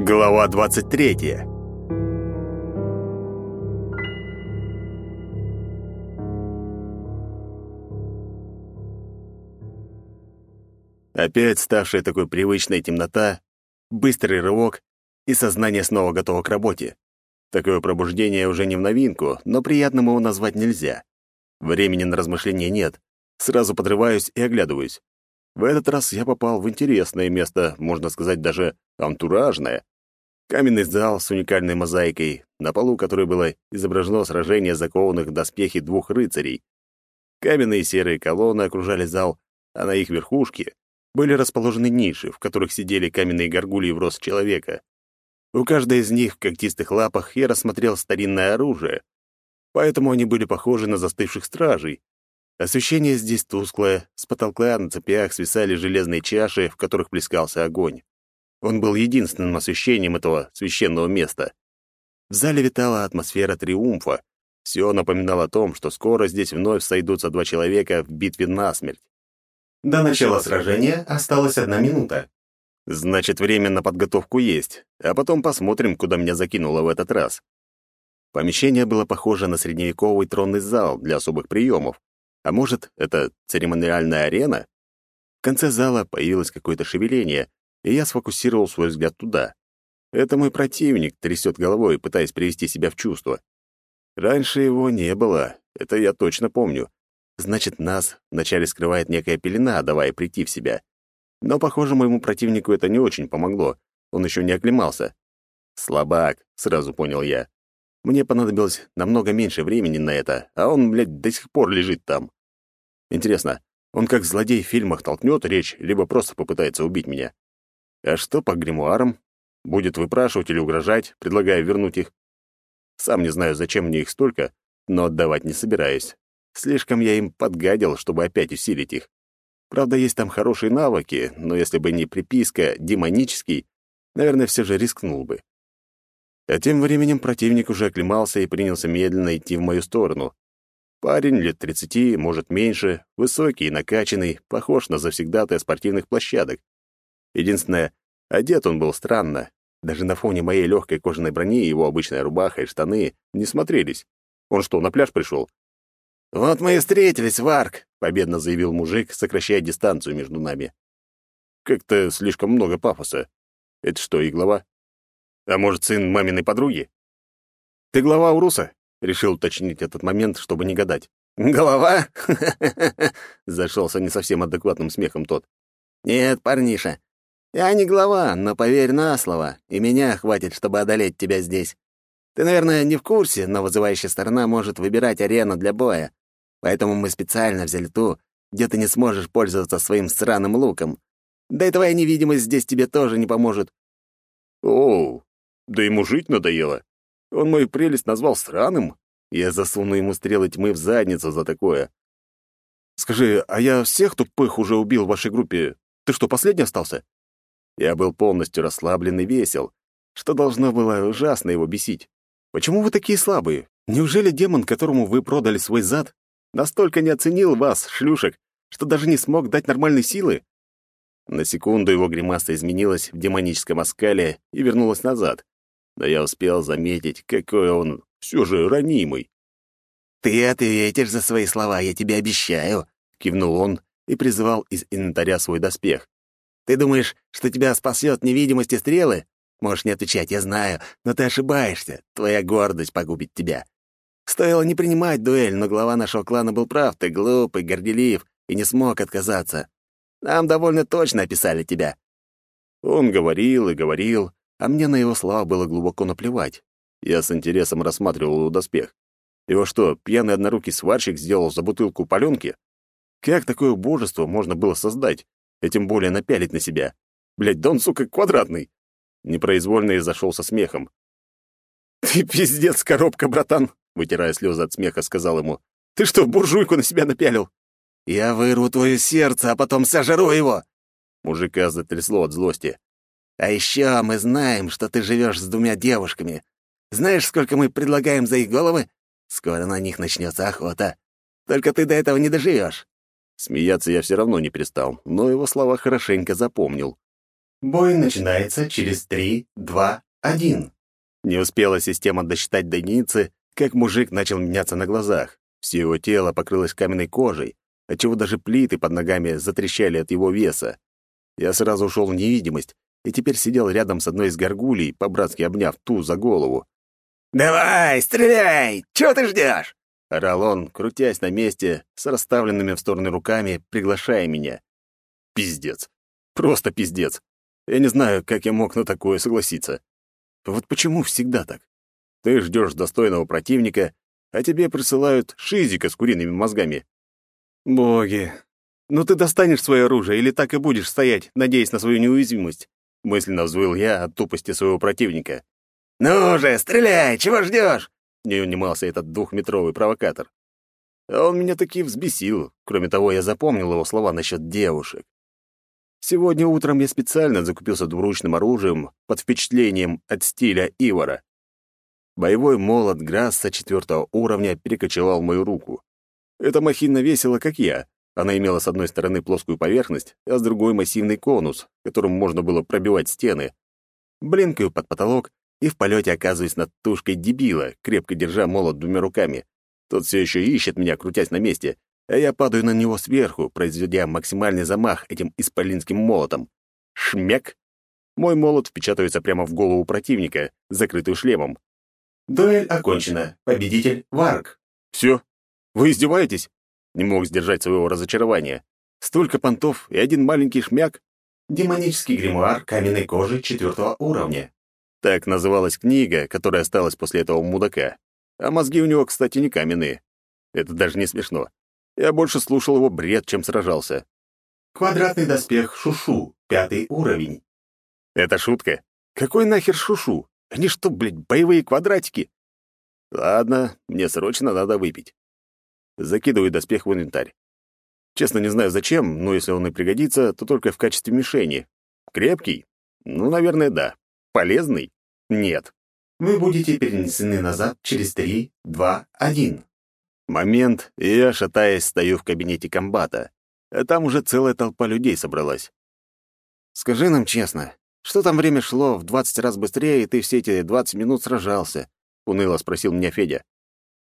Глава 23. Опять ставшая такой привычной темнота, быстрый рывок, и сознание снова готово к работе. Такое пробуждение уже не в новинку, но приятным его назвать нельзя. Времени на размышления нет. Сразу подрываюсь и оглядываюсь. В этот раз я попал в интересное место, можно сказать, даже антуражное. Каменный зал с уникальной мозаикой, на полу которой было изображено сражение закованных в доспехи двух рыцарей. Каменные серые колонны окружали зал, а на их верхушке были расположены ниши, в которых сидели каменные горгульи в рост человека. У каждой из них в когтистых лапах я рассмотрел старинное оружие, поэтому они были похожи на застывших стражей. Освещение здесь тусклое, с потолка на цепях свисали железные чаши, в которых плескался огонь. Он был единственным освещением этого священного места. В зале витала атмосфера триумфа. Все напоминало о том, что скоро здесь вновь сойдутся два человека в битве насмерть. До начала сражения осталась одна минута. Значит, время на подготовку есть, а потом посмотрим, куда меня закинуло в этот раз. Помещение было похоже на средневековый тронный зал для особых приемов. А может, это церемониальная арена? В конце зала появилось какое-то шевеление, и я сфокусировал свой взгляд туда. Это мой противник трясет головой, пытаясь привести себя в чувство. Раньше его не было, это я точно помню. Значит, нас вначале скрывает некая пелена, давая прийти в себя. Но, похоже, моему противнику это не очень помогло. Он еще не оклемался. «Слабак», — сразу понял я. Мне понадобилось намного меньше времени на это, а он, блядь, до сих пор лежит там. Интересно, он как злодей в фильмах толкнет речь, либо просто попытается убить меня? А что по гримуарам? Будет выпрашивать или угрожать, предлагая вернуть их? Сам не знаю, зачем мне их столько, но отдавать не собираюсь. Слишком я им подгадил, чтобы опять усилить их. Правда, есть там хорошие навыки, но если бы не приписка «демонический», наверное, все же рискнул бы. А тем временем противник уже оклемался и принялся медленно идти в мою сторону. Парень лет тридцати, может, меньше, высокий и накачанный, похож на завсегдатая спортивных площадок. Единственное, одет он был странно. Даже на фоне моей легкой кожаной брони его обычная рубаха и штаны не смотрелись. Он что, на пляж пришел? «Вот мы и встретились, Варк», — победно заявил мужик, сокращая дистанцию между нами. Как-то слишком много пафоса. Это что, и глава? А может, сын маминой подруги? Ты глава Уруса? Решил уточнить этот момент, чтобы не гадать. «Голова?» — зашелся не совсем адекватным смехом тот. «Нет, парниша, я не глава, но поверь на слово, и меня хватит, чтобы одолеть тебя здесь. Ты, наверное, не в курсе, но вызывающая сторона может выбирать арену для боя. Поэтому мы специально взяли ту, где ты не сможешь пользоваться своим сраным луком. Да и твоя невидимость здесь тебе тоже не поможет». «Оу, да ему жить надоело. Он мою прелесть назвал сраным. Я засуну ему стрелы тьмы в задницу за такое. Скажи, а я всех тупых уже убил в вашей группе. Ты что, последний остался? Я был полностью расслаблен и весел, что должно было ужасно его бесить. Почему вы такие слабые? Неужели демон, которому вы продали свой зад, Настолько не оценил вас, шлюшек, что даже не смог дать нормальной силы. На секунду его гримаса изменилась в демоническом оскале и вернулась назад. Но я успел заметить, какой он все же ранимый. «Ты ответишь за свои слова, я тебе обещаю», — кивнул он и призывал из инвентаря свой доспех. «Ты думаешь, что тебя спасет невидимость и стрелы? Можешь не отвечать, я знаю, но ты ошибаешься. Твоя гордость погубит тебя. Стоило не принимать дуэль, но глава нашего клана был прав, ты глупый, горделив и не смог отказаться. Нам довольно точно описали тебя». Он говорил и говорил, а мне на его слова было глубоко наплевать. Я с интересом рассматривал его доспех. Его что, пьяный однорукий сварщик сделал за бутылку паленки? Как такое божество можно было создать, и тем более напялить на себя? Блядь, да он, сука, квадратный. Непроизвольно и зашел со смехом. «Ты пиздец, коробка, братан!» вытирая слезы от смеха, сказал ему. «Ты что, буржуйку на себя напялил?» «Я вырву твое сердце, а потом сожру его!» Мужика затрясло от злости. «А еще мы знаем, что ты живешь с двумя девушками. Знаешь, сколько мы предлагаем за их головы? Скоро на них начнется охота. Только ты до этого не доживешь». Смеяться я все равно не перестал, но его слова хорошенько запомнил. Бой начинается через три, два, один. Не успела система досчитать до единицы, как мужик начал меняться на глазах. Все его тело покрылось каменной кожей, отчего даже плиты под ногами затрещали от его веса. Я сразу ушел в невидимость и теперь сидел рядом с одной из горгулей, по-братски обняв ту за голову. «Давай, стреляй! Чего ты ждешь?» — орал он, крутясь на месте, с расставленными в стороны руками, приглашая меня. Пиздец. Просто пиздец. Я не знаю, как я мог на такое согласиться. Вот почему всегда так? Ты ждешь достойного противника, а тебе присылают шизика с куриными мозгами. Боги, ну ты достанешь свое оружие или так и будешь стоять, надеясь на свою неуязвимость? Мысленно взвыл я от тупости своего противника. «Ну же, стреляй! Чего ждешь?» Не унимался этот двухметровый провокатор. А он меня таки взбесил. Кроме того, я запомнил его слова насчет девушек. Сегодня утром я специально закупился двуручным оружием под впечатлением от стиля Ивара. Боевой молот Грасса четвертого уровня перекочевал мою руку. Эта махина весила, как я. Она имела с одной стороны плоскую поверхность, а с другой массивный конус, которым можно было пробивать стены. Блинкаю под потолок и в полете оказываюсь над тушкой дебила, крепко держа молот двумя руками. Тот все еще ищет меня, крутясь на месте, а я падаю на него сверху, произведя максимальный замах этим исполинским молотом. Шмяк! Мой молот впечатывается прямо в голову противника, закрытую шлемом. Дуэль окончена. Победитель — Варк. Все? Вы издеваетесь? Не мог сдержать своего разочарования. Столько понтов и один маленький шмяк? Демонический гримуар каменной кожи четвертого уровня. Так называлась книга, которая осталась после этого мудака. А мозги у него, кстати, не каменные. Это даже не смешно. Я больше слушал его бред, чем сражался. Квадратный доспех Шушу, пятый уровень. Это шутка? Какой нахер Шушу? Они что, блядь, боевые квадратики? Ладно, мне срочно надо выпить. Закидываю доспех в инвентарь. Честно, не знаю зачем, но если он и пригодится, то только в качестве мишени. Крепкий? Ну, наверное, да. Полезный? Нет. Вы будете перенесены назад через три, два, один. Момент, и я, шатаясь, стою в кабинете комбата. А там уже целая толпа людей собралась. «Скажи нам честно, что там время шло в двадцать раз быстрее, и ты все эти двадцать минут сражался?» — уныло спросил меня Федя.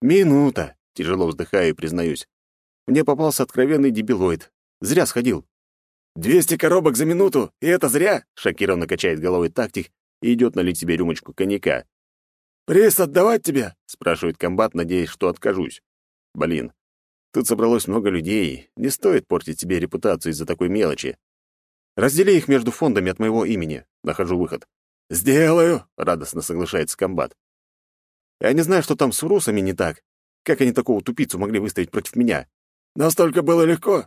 «Минута», — тяжело вздыхаю и признаюсь. Мне попался откровенный дебилоид. Зря сходил. «Двести коробок за минуту, и это зря!» — шокированно качает головой тактик и идет налить себе рюмочку коньяка. «Пресс отдавать тебя?» — спрашивает комбат, надеясь, что откажусь. Блин, тут собралось много людей, не стоит портить себе репутацию из-за такой мелочи. Раздели их между фондами от моего имени. Нахожу выход. «Сделаю!» — радостно соглашается комбат. Я не знаю, что там с урусами не так. Как они такого тупицу могли выставить против меня? Настолько было легко?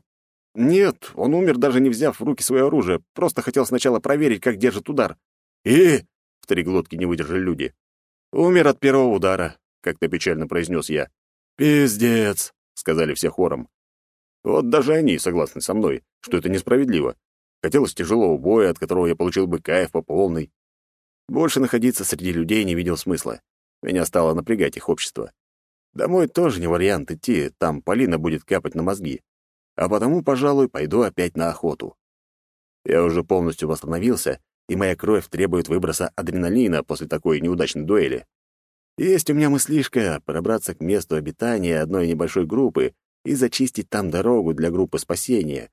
Нет, он умер, даже не взяв в руки свое оружие. Просто хотел сначала проверить, как держит удар. И... В три глотки не выдержали люди. Умер от первого удара, как-то печально произнес я. «Пиздец», — сказали все хором. Вот даже они согласны со мной, что это несправедливо. Хотелось тяжелого боя, от которого я получил бы кайф по полной. Больше находиться среди людей не видел смысла. Меня стало напрягать их общество. Домой тоже не вариант идти, там Полина будет капать на мозги. А потому, пожалуй, пойду опять на охоту. Я уже полностью восстановился, и моя кровь требует выброса адреналина после такой неудачной дуэли. Есть у меня мыслишка пробраться к месту обитания одной небольшой группы и зачистить там дорогу для группы спасения.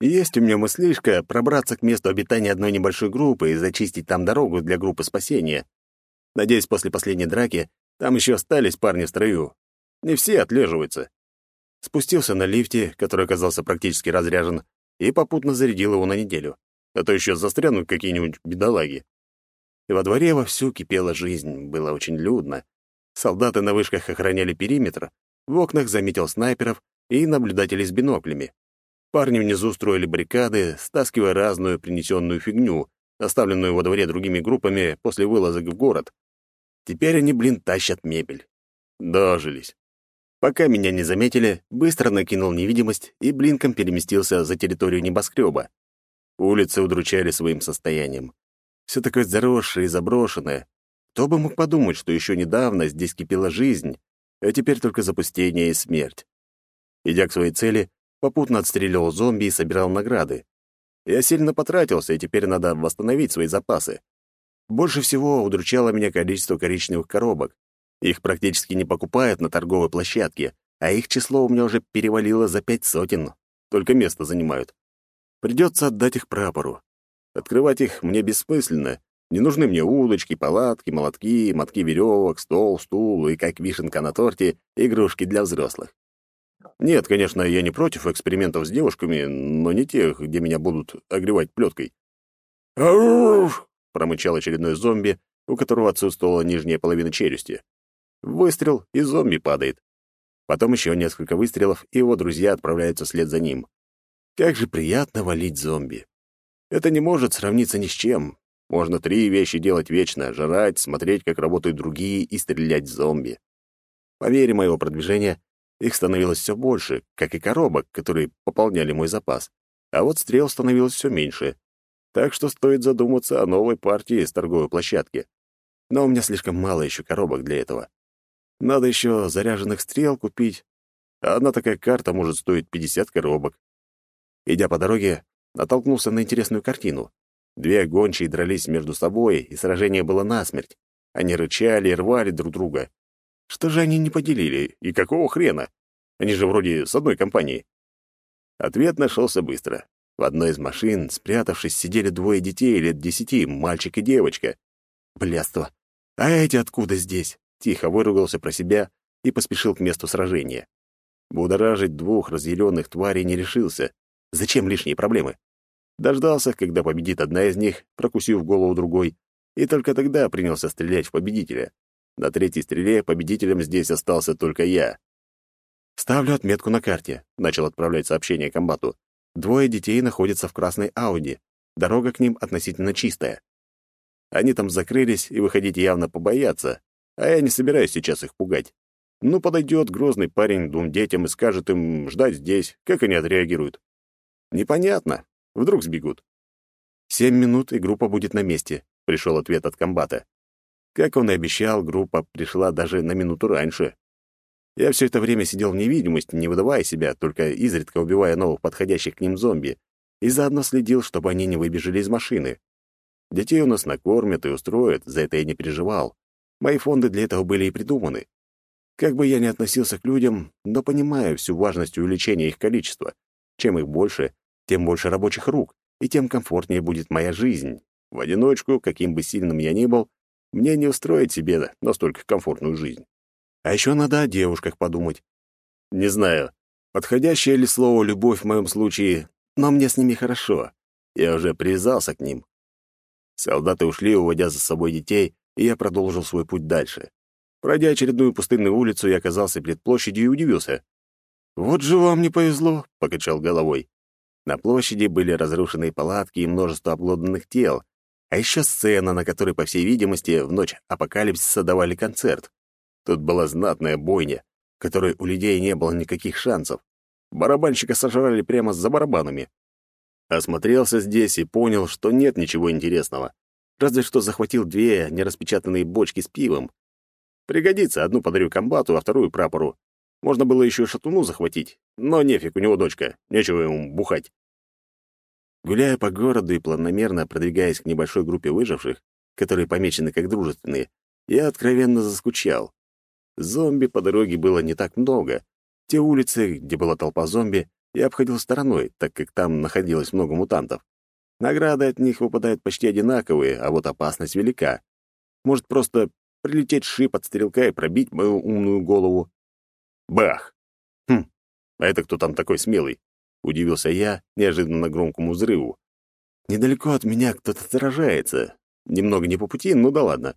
Есть у меня мыслишка пробраться к месту обитания одной небольшой группы и зачистить там дорогу для группы спасения. Надеюсь, после последней драки там еще остались парни в строю. Не все отлеживаются. Спустился на лифте, который оказался практически разряжен, и попутно зарядил его на неделю. А то еще застрянут какие-нибудь бедолаги. И во дворе вовсю кипела жизнь, было очень людно. Солдаты на вышках охраняли периметр, в окнах заметил снайперов и наблюдателей с биноклями. Парни внизу строили баррикады, стаскивая разную принесенную фигню, оставленную во дворе другими группами после вылазок в город. Теперь они, блин, тащат мебель. Дожились. Пока меня не заметили, быстро накинул невидимость и блинком переместился за территорию небоскреба. Улицы удручали своим состоянием. Все такое заросшее и заброшенное. Кто бы мог подумать, что еще недавно здесь кипела жизнь, а теперь только запустение и смерть. Идя к своей цели, попутно отстреливал зомби и собирал награды. Я сильно потратился, и теперь надо восстановить свои запасы. Больше всего удручало меня количество коричневых коробок. Их практически не покупают на торговой площадке, а их число у меня уже перевалило за пять сотен. Только место занимают. Придется отдать их прапору. Открывать их мне бессмысленно. Не нужны мне удочки, палатки, молотки, мотки веревок, стол, стул и, как вишенка на торте, игрушки для взрослых. Нет, конечно, я не против экспериментов с девушками, но не тех, где меня будут огревать плеткой. Промычал очередной зомби, у которого отсутствовала нижняя половина челюсти. Выстрел, и зомби падает. Потом еще несколько выстрелов, и его друзья отправляются вслед за ним. Как же приятно валить зомби. Это не может сравниться ни с чем. Можно три вещи делать вечно — жрать, смотреть, как работают другие, и стрелять в зомби. По мере моего продвижения их становилось все больше, как и коробок, которые пополняли мой запас. А вот стрел становилось все меньше. Так что стоит задуматься о новой партии с торговой площадки. Но у меня слишком мало еще коробок для этого. Надо еще заряженных стрел купить. А одна такая карта может стоить 50 коробок. Идя по дороге, натолкнулся на интересную картину. Две гончие дрались между собой, и сражение было насмерть. Они рычали и рвали друг друга. Что же они не поделили? И какого хрена? Они же вроде с одной компании. Ответ нашелся быстро. В одной из машин, спрятавшись, сидели двое детей лет десяти, мальчик и девочка. Блядство. А эти откуда здесь? Тихо выругался про себя и поспешил к месту сражения. Будоражить двух разъяренных тварей не решился. Зачем лишние проблемы? Дождался, когда победит одна из них, прокусив голову другой, и только тогда принялся стрелять в победителя. На третьей стреле победителем здесь остался только я. «Ставлю отметку на карте», — начал отправлять сообщение комбату. «Двое детей находятся в красной Ауди. Дорога к ним относительно чистая. Они там закрылись и выходить явно побоятся, а я не собираюсь сейчас их пугать. Ну, подойдет грозный парень двум детям и скажет им ждать здесь, как они отреагируют. Непонятно. Вдруг сбегут. Семь минут, и группа будет на месте, — пришел ответ от комбата. Как он и обещал, группа пришла даже на минуту раньше. Я все это время сидел в невидимости, не выдавая себя, только изредка убивая новых подходящих к ним зомби, и заодно следил, чтобы они не выбежали из машины. Детей у нас накормят и устроят, за это я не переживал. Мои фонды для этого были и придуманы. Как бы я ни относился к людям, но понимаю всю важность увеличения их количества. Чем их больше, тем больше рабочих рук, и тем комфортнее будет моя жизнь. В одиночку, каким бы сильным я ни был, мне не устроить себе настолько комфортную жизнь. А еще надо о девушках подумать. Не знаю, подходящее ли слово «любовь» в моем случае, но мне с ними хорошо. Я уже привязался к ним. Солдаты ушли, уводя за собой детей, и я продолжил свой путь дальше. Пройдя очередную пустынную улицу, я оказался перед площадью и удивился. «Вот же вам не повезло», — покачал головой. На площади были разрушенные палатки и множество обглоданных тел, а еще сцена, на которой, по всей видимости, в ночь апокалипсиса давали концерт. Тут была знатная бойня, которой у людей не было никаких шансов. Барабанщика сожрали прямо за барабанами. Осмотрелся здесь и понял, что нет ничего интересного. Разве что захватил две нераспечатанные бочки с пивом. Пригодится, одну подарю комбату, а вторую прапору. Можно было еще шатуну захватить, но нефиг, у него дочка, нечего ему бухать. Гуляя по городу и планомерно продвигаясь к небольшой группе выживших, которые помечены как дружественные, я откровенно заскучал. Зомби по дороге было не так много. Те улицы, где была толпа зомби, я обходил стороной, так как там находилось много мутантов. Награды от них выпадают почти одинаковые, а вот опасность велика. Может просто прилететь шип от стрелка и пробить мою умную голову. Бах! Хм, а это кто там такой смелый? — удивился я неожиданно громкому взрыву. «Недалеко от меня кто-то сражается. Немного не по пути, ну да ладно.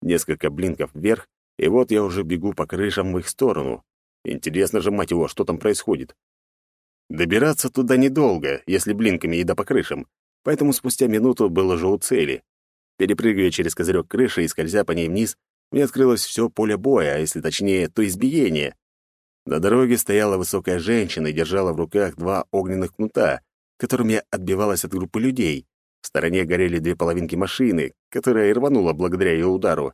Несколько блинков вверх, и вот я уже бегу по крышам в их сторону. Интересно же, мать его, что там происходит. Добираться туда недолго, если блинками еда по крышам, поэтому спустя минуту был уже у цели. Перепрыгивая через козырек крыши и скользя по ней вниз, мне открылось все поле боя, а если точнее, то избиение. На дороге стояла высокая женщина и держала в руках два огненных кнута, которыми отбивалась от группы людей. В стороне горели две половинки машины, которая и рванула благодаря ее удару.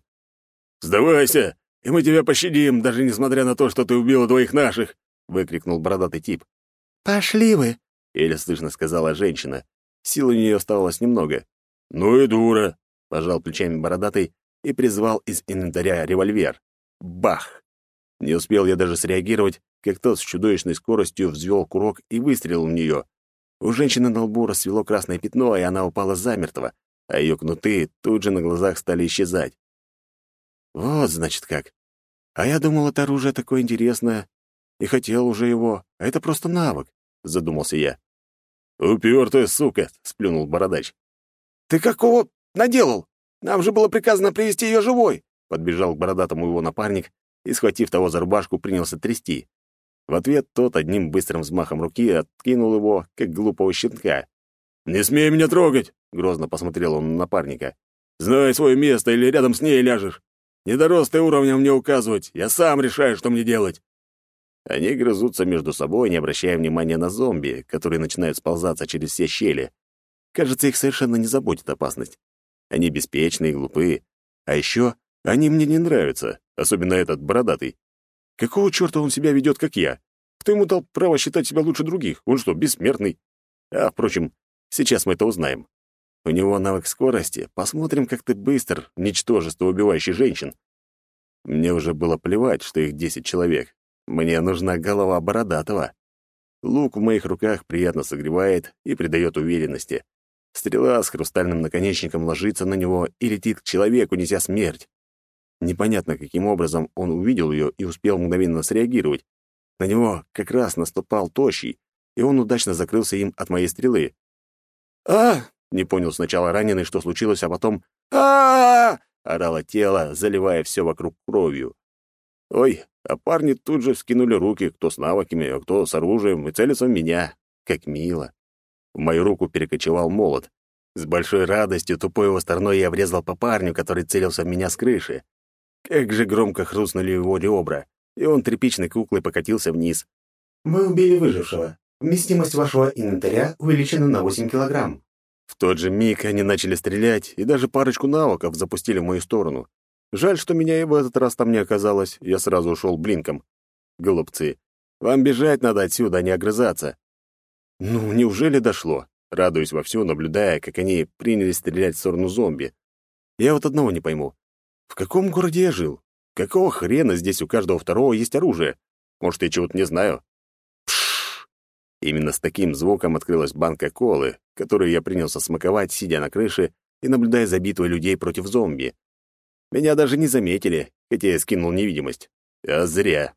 «Сдавайся, и мы тебя пощадим, даже несмотря на то, что ты убила двоих наших!» — выкрикнул бородатый тип. «Пошли вы!» — еле слышно сказала женщина. Сил у нее оставалось немного. «Ну и дура!» — пожал плечами бородатый и призвал из инвентаря револьвер. Бах! Не успел я даже среагировать, как тот с чудовищной скоростью взвел курок и выстрелил в нее. У женщины на лбу расцвело красное пятно, и она упала замертво, а ее кнуты тут же на глазах стали исчезать. Вот, значит, как. А я думал, это оружие такое интересное, и хотел уже его, а это просто навык, — задумался я. «Упертая сука!» — сплюнул бородач. «Ты какого наделал? Нам же было приказано привести ее живой!» Подбежал к бородатому его напарник и, схватив того за рубашку, принялся трясти. В ответ тот одним быстрым взмахом руки откинул его, как глупого щенка. «Не смей меня трогать!» — грозно посмотрел он на напарника. «Знай свое место, или рядом с ней ляжешь. Не дорос ты уровнем мне указывать, я сам решаю, что мне делать». Они грызутся между собой, не обращая внимания на зомби, которые начинают сползаться через все щели. Кажется, их совершенно не заботит опасность. Они беспечны и глупы. А еще они мне не нравятся, особенно этот бородатый. Какого черта он себя ведет, как я? Кто ему дал право считать себя лучше других? Он что, бессмертный? А, впрочем, сейчас мы это узнаем. У него навык скорости. Посмотрим, как ты быстр, ничтожество, убивающий женщин. Мне уже было плевать, что их десять человек. Мне нужна голова бородатого. Лук в моих руках приятно согревает и придает уверенности. Стрела с хрустальным наконечником ложится на него и летит к человеку, неся смерть. Непонятно, каким образом он увидел ее и успел мгновенно среагировать. На него как раз наступал тощий, и он удачно закрылся им от моей стрелы. а Не понял сначала раненый, что случилось, а потом а, орало тело, заливая все вокруг кровью. Ой, а парни тут же вскинули руки, кто с навыками, а кто с оружием, и целятся в меня. Как мило. В мою руку перекочевал молот. С большой радостью тупой его стороной я врезал по парню, который целился в меня с крыши. Как же громко хрустнули его ребра, и он тряпичной куклой покатился вниз. «Вы убили выжившего. Вместимость вашего инвентаря увеличена на 8 килограмм». В тот же миг они начали стрелять, и даже парочку навыков запустили в мою сторону. Жаль, что меня и в этот раз там не оказалось, я сразу ушел блинком. Голубцы, вам бежать надо отсюда, а не огрызаться. Ну, неужели дошло? Радуюсь вовсю, наблюдая, как они принялись стрелять в сторону зомби. Я вот одного не пойму. В каком городе я жил? Какого хрена здесь у каждого второго есть оружие? Может, я чего-то не знаю? Именно с таким звуком открылась банка колы, которую я принялся смаковать, сидя на крыше и наблюдая за битвой людей против зомби. Меня даже не заметили, хотя я скинул невидимость. А зря.